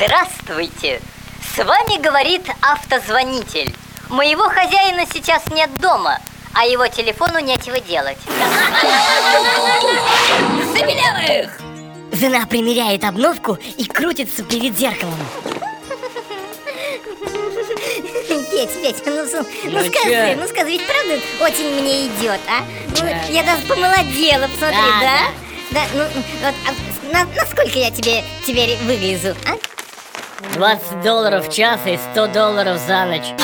Здравствуйте! С вами говорит автозвонитель. Моего хозяина сейчас нет дома, а его телефону нечего делать. Забелевых! Жена примеряет обновку и крутится перед зеркалом. Петь, Петь, ну, ну, ну скажи, чё? ну скажи, ведь правда очень мне идет, а? Ну, Да. я даже помолодела, посмотри, Да, да? Да, ну, вот, а на, насколько я тебе теперь выгляжу, а? 20 долларов в час и 100 долларов за ночь.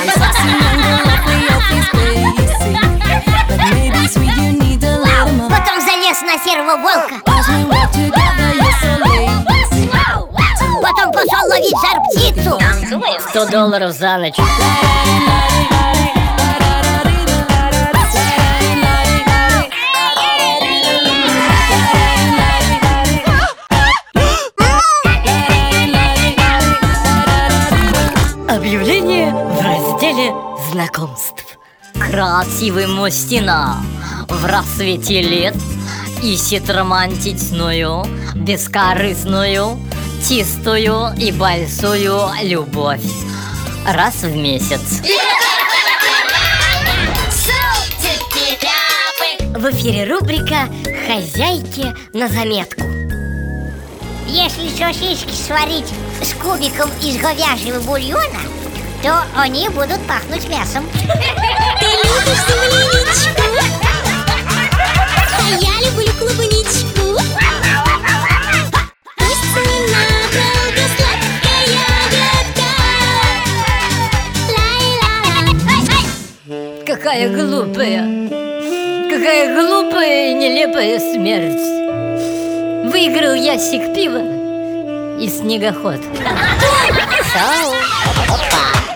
Потом залез на серого волка, потом пошел ловить жар птицу. 100 долларов за ночь. Объявление в разделе знакомств. Красивый мужчина в рассвете лет ищет романтичную, бескорыстную, чистую и большую любовь. Раз в месяц. В эфире рубрика «Хозяйки на заметку». Если сосиски сварить с кубиком из говяжьего бульона, то они будут пахнуть мясом. Ты любишь земляничку? А я люблю клубничку. Пусть ненадолго сладкая ягодка. Какая глупая, какая глупая и нелепая смерть. Выиграл ящик пива и снегоход. Шоу. Опа.